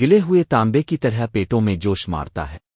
گلے ہوئے تانبے کی طرح پیٹوں میں جوش مارتا ہے۔